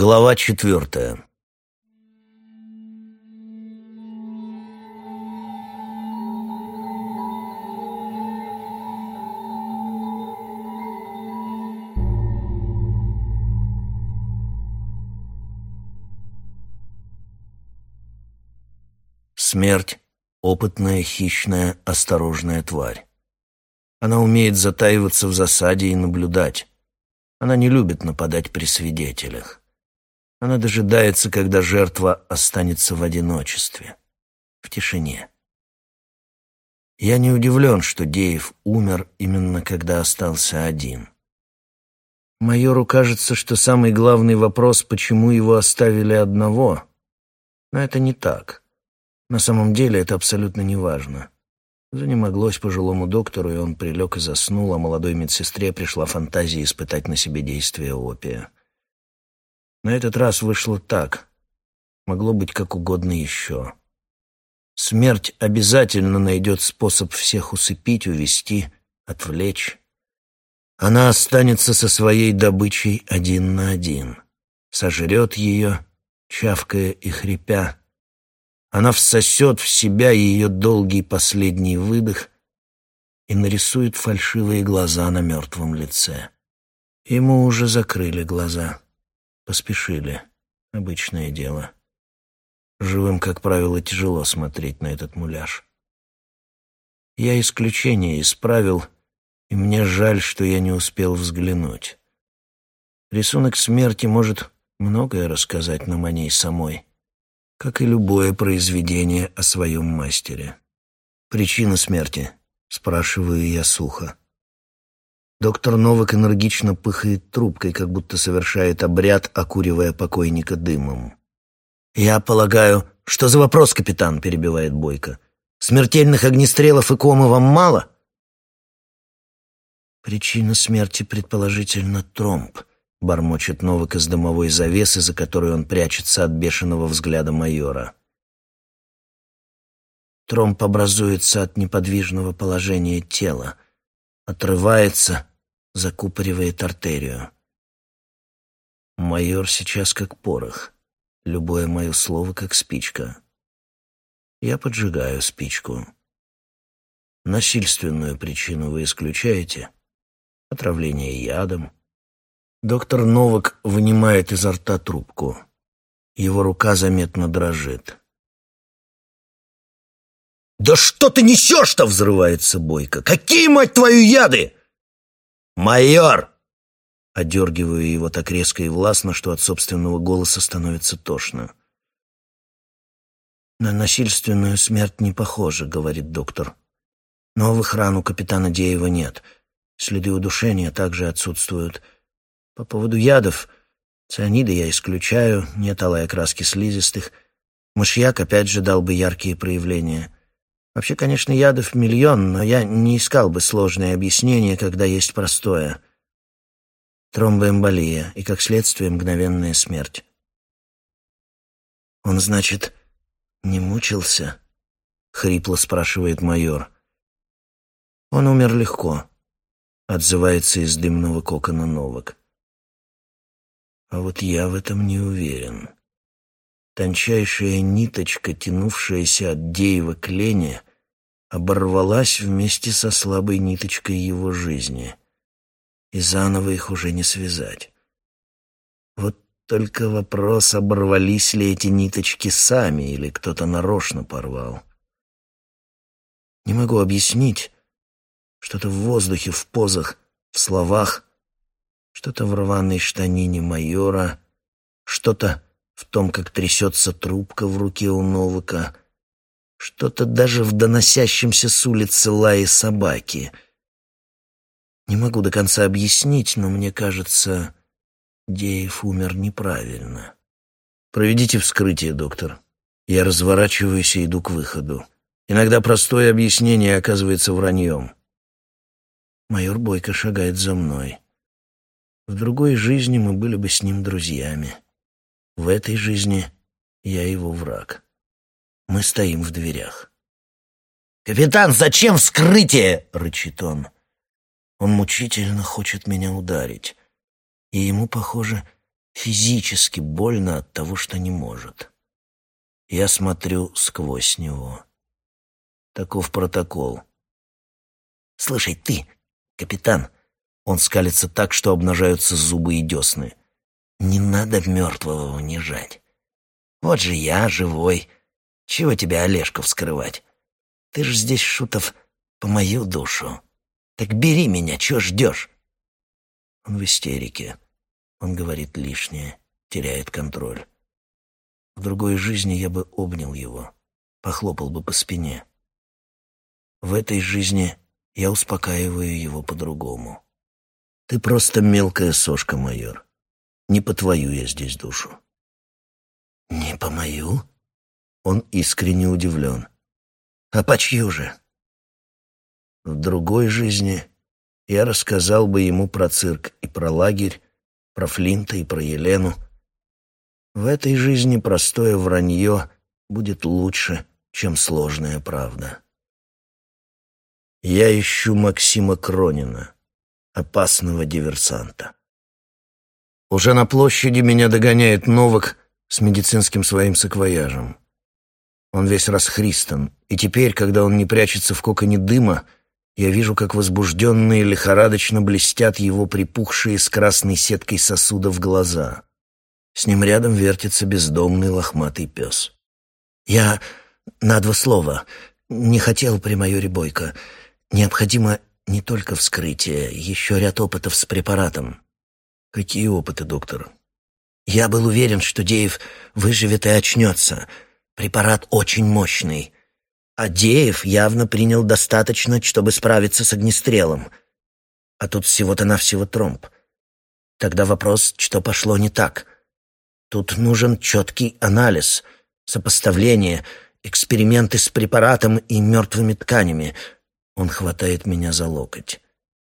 Глава четвертая. Смерть — опытная, хищная, осторожная тварь. Она умеет затаиваться в засаде и наблюдать. Она не любит нападать при свидетелях. Она дожидается, когда жертва останется в одиночестве, в тишине. Я не удивлен, что Деев умер именно когда остался один. Майору кажется, что самый главный вопрос, почему его оставили одного. Но это не так. На самом деле это абсолютно не важно. Занемоглось пожилому доктору, и он прилег и заснул, а молодой медсестре пришла фантазия испытать на себе действие опия. На этот раз вышло так. Могло быть как угодно еще. Смерть обязательно найдет способ всех усыпить, увести, отвлечь. Она останется со своей добычей один на один. Сожрет ее, чавкая и хрипя. Она всосет в себя ее долгий последний выдох и нарисует фальшивые глаза на мертвом лице. Ему уже закрыли глаза. Поспешили. Обычное дело. Живым, как правило, тяжело смотреть на этот муляж. Я исключение исправил, и мне жаль, что я не успел взглянуть. Рисунок смерти может многое рассказать нам о ней самой, как и любое произведение о своем мастере. «Причина смерти?» — спрашиваю я сухо. Доктор Новак энергично пыхает трубкой, как будто совершает обряд, окуривая покойника дымом. «Я полагаю...» «Что за вопрос, капитан?» — перебивает Бойко. «Смертельных огнестрелов и комы вам мало?» «Причина смерти, предположительно, тромб», — бормочет Новак из дымовой завесы, за которой он прячется от бешеного взгляда майора. Тромб образуется от неподвижного положения тела, отрывается закупоривает артерию. Майор сейчас как порох, любое мое слово как спичка. Я поджигаю спичку. Насильственную причину вы исключаете? Отравление ядом? Доктор Новак вынимает изо рта трубку. Его рука заметно дрожит. «Да что ты несешь-то?» — взрывается Бойко. «Какие, мать твою, яды?» «Майор!» Одергиваю его так резко и властно, что от собственного голоса становится тошно. «На насильственную смерть не похоже», — говорит доктор. «Новых ран у капитана Деева нет. Следы удушения также отсутствуют. По поводу ядов, цианиды я исключаю, нет алой окраски слизистых. Мышьяк опять же дал бы яркие проявления». Вообще, конечно, ядов миллион, но я не искал бы сложное объяснение, когда есть простое. Тромбоэмболия и, как следствие, мгновенная смерть. «Он, значит, не мучился?» — хрипло спрашивает майор. «Он умер легко», — отзывается из дымного кокона Новак. «А вот я в этом не уверен». Тончайшая ниточка, тянувшаяся от Деева к Лене, оборвалась вместе со слабой ниточкой его жизни, и заново их уже не связать. Вот только вопрос, оборвались ли эти ниточки сами или кто-то нарочно порвал. Не могу объяснить. Что-то в воздухе, в позах, в словах, что-то в рваной штанине майора, что-то в том, как трясется трубка в руке у Новака — что-то даже в доносящемся с улицы лае собаки. Не могу до конца объяснить, но мне кажется, Деев умер неправильно. Проведите вскрытие, доктор. Я разворачиваюсь и иду к выходу. Иногда простое объяснение оказывается враньем. Майор Бойко шагает за мной. В другой жизни мы были бы с ним друзьями. В этой жизни я его враг. Мы стоим в дверях. «Капитан, зачем вскрытие?» — рычит он. Он мучительно хочет меня ударить. И ему, похоже, физически больно от того, что не может. Я смотрю сквозь него. Таков протокол. «Слушай, ты, капитан!» Он скалится так, что обнажаются зубы и десны. «Не надо мертвого унижать. Вот же я, живой. Чего тебя, Олежку, вскрывать? Ты ж здесь, Шутов, по мою душу. Так бери меня, чего ждешь?» Он в истерике. Он говорит лишнее, теряет контроль. В другой жизни я бы обнял его, похлопал бы по спине. В этой жизни я успокаиваю его по-другому. Ты просто мелкая сошка, майор. Не по твою я здесь душу. Не по мою? Он искренне удивлен. А по чью же? В другой жизни я рассказал бы ему про цирк и про лагерь, про Флинта и про Елену. В этой жизни простое вранье будет лучше, чем сложная правда. Я ищу Максима Кронина, опасного диверсанта. Уже на площади меня догоняет Новак с медицинским своим саквояжем. Он весь расхристан, и теперь, когда он не прячется в коконе дыма, я вижу, как возбужденные лихорадочно блестят его припухшие с красной сеткой сосудов глаза. С ним рядом вертится бездомный лохматый пес. «Я на два слова. Не хотел при майоре Бойко. Необходимо не только вскрытие, еще ряд опытов с препаратом». «Какие опыты, доктор?» «Я был уверен, что Деев выживет и очнется. Препарат очень мощный. Адеев явно принял достаточно, чтобы справиться с огнестрелом. А тут всего-то навсего тромб. Тогда вопрос, что пошло не так. Тут нужен четкий анализ, сопоставление, эксперименты с препаратом и мертвыми тканями. Он хватает меня за локоть.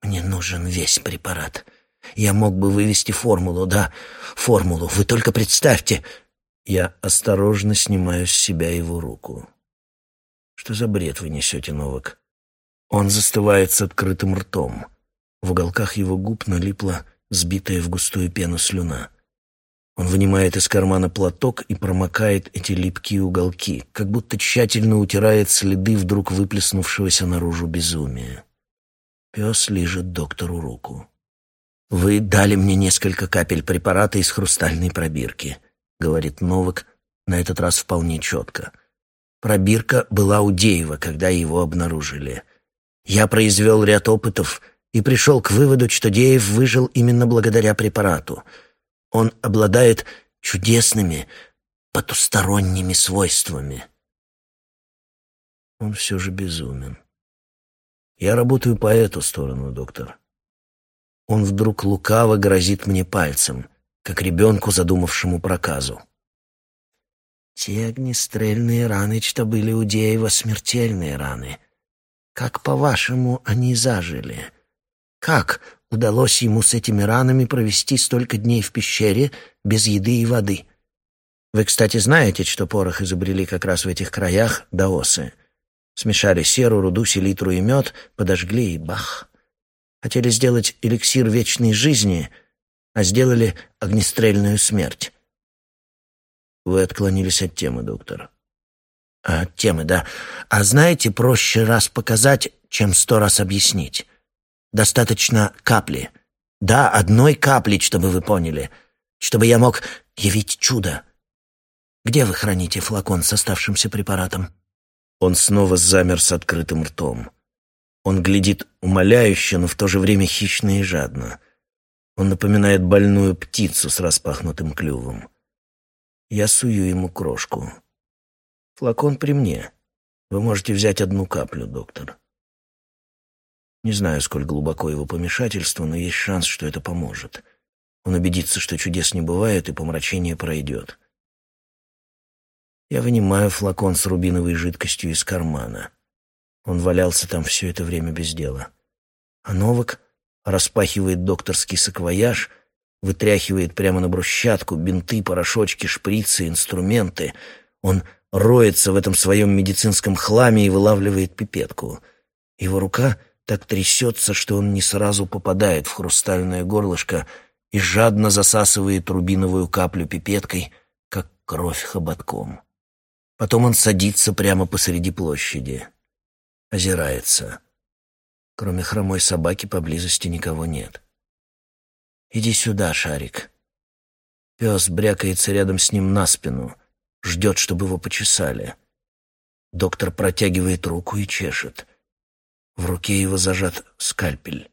Мне нужен весь препарат. Я мог бы вывести формулу, да, формулу. Вы только представьте. Я осторожно снимаю с себя его руку. Что за бред вы несете, Новак? Он застывает с открытым ртом. В уголках его губ налипла сбитая в густую пену слюна. Он вынимает из кармана платок и промокает эти липкие уголки, как будто тщательно утирает следы вдруг выплеснувшегося наружу безумия. Пес лижет доктору руку. «Вы дали мне несколько капель препарата из хрустальной пробирки», — говорит Новак, на этот раз вполне четко — Пробирка была у Деева, когда его обнаружили. Я произвел ряд опытов и пришел к выводу, что Деев выжил именно благодаря препарату. Он обладает чудесными потусторонними свойствами. Он все же безумен. Я работаю по эту сторону, доктор. Он вдруг лукаво грозит мне пальцем, как ребенку, задумавшему проказу. Те огнестрельные раны, что были у Деева, смертельные раны. Как, по-вашему, они зажили? Как удалось ему с этими ранами провести столько дней в пещере без еды и воды? Вы, кстати, знаете, что порох изобрели как раз в этих краях даосы. Смешали серу, руду, селитру и мед, подожгли и бах. Хотели сделать эликсир вечной жизни, а сделали огнестрельную смерть. Вы отклонились от темы, доктор. А, от темы, да. А знаете, проще раз показать, чем сто раз объяснить. Достаточно капли. Да, одной капли, чтобы вы поняли. Чтобы я мог явить чудо. Где вы храните флакон с оставшимся препаратом? Он снова замер с открытым ртом. Он глядит умоляюще, но в то же время хищно и жадно. Он напоминает больную птицу с распахнутым клювом. Я сую ему крошку. Флакон при мне. Вы можете взять одну каплю, доктор. Не знаю, сколь глубоко его помешательство, но есть шанс, что это поможет. Он убедится, что чудес не бывает, и помрачение пройдет. Я вынимаю флакон с рубиновой жидкостью из кармана. Он валялся там все это время без дела. А Новак распахивает докторский саквояж вытряхивает прямо на брусчатку бинты, порошочки, шприцы, инструменты. Он роется в этом своем медицинском хламе и вылавливает пипетку. Его рука так трясется, что он не сразу попадает в хрустальное горлышко и жадно засасывает рубиновую каплю пипеткой, как кровь хоботком. Потом он садится прямо посреди площади. Озирается. Кроме хромой собаки поблизости никого нет. «Иди сюда, Шарик». Пес брякается рядом с ним на спину, ждет, чтобы его почесали. Доктор протягивает руку и чешет. В руке его зажат скальпель.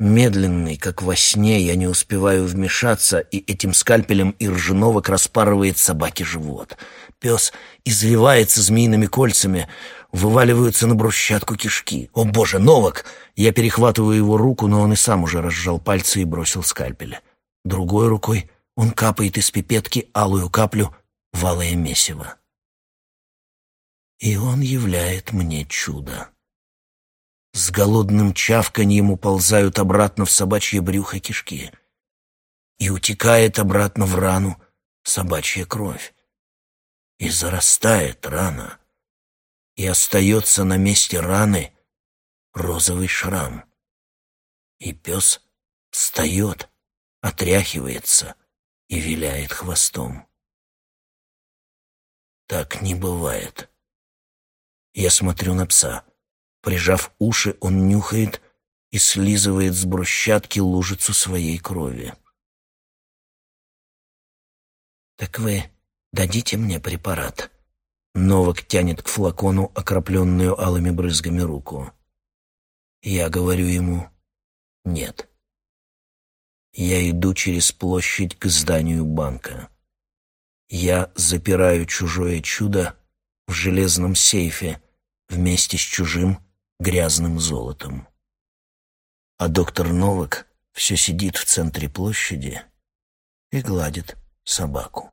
Медленный, как во сне, я не успеваю вмешаться, и этим скальпелем Иржиновок распарывает собаке живот. Пес извивается змеиными кольцами, вываливаются на брусчатку кишки. «О, боже, Новак!» Я перехватываю его руку, но он и сам уже разжал пальцы и бросил скальпель. Другой рукой он капает из пипетки алую каплю в алое месиво. И он являет мне чудо. С голодным чавканьем уползают обратно в собачье брюхо кишки. И утекает обратно в рану собачья кровь. И зарастает рана. И остается на месте раны розовый шрам. И пес встает, отряхивается и виляет хвостом. Так не бывает. Я смотрю на пса. Прижав уши, он нюхает и слизывает с брусчатки лужицу своей крови. «Так вы дадите мне препарат?» Новак тянет к флакону окропленную алыми брызгами руку. Я говорю ему «нет». Я иду через площадь к зданию банка. Я запираю чужое чудо в железном сейфе вместе с чужим грязным золотом. А доктор Новак все сидит в центре площади и гладит собаку.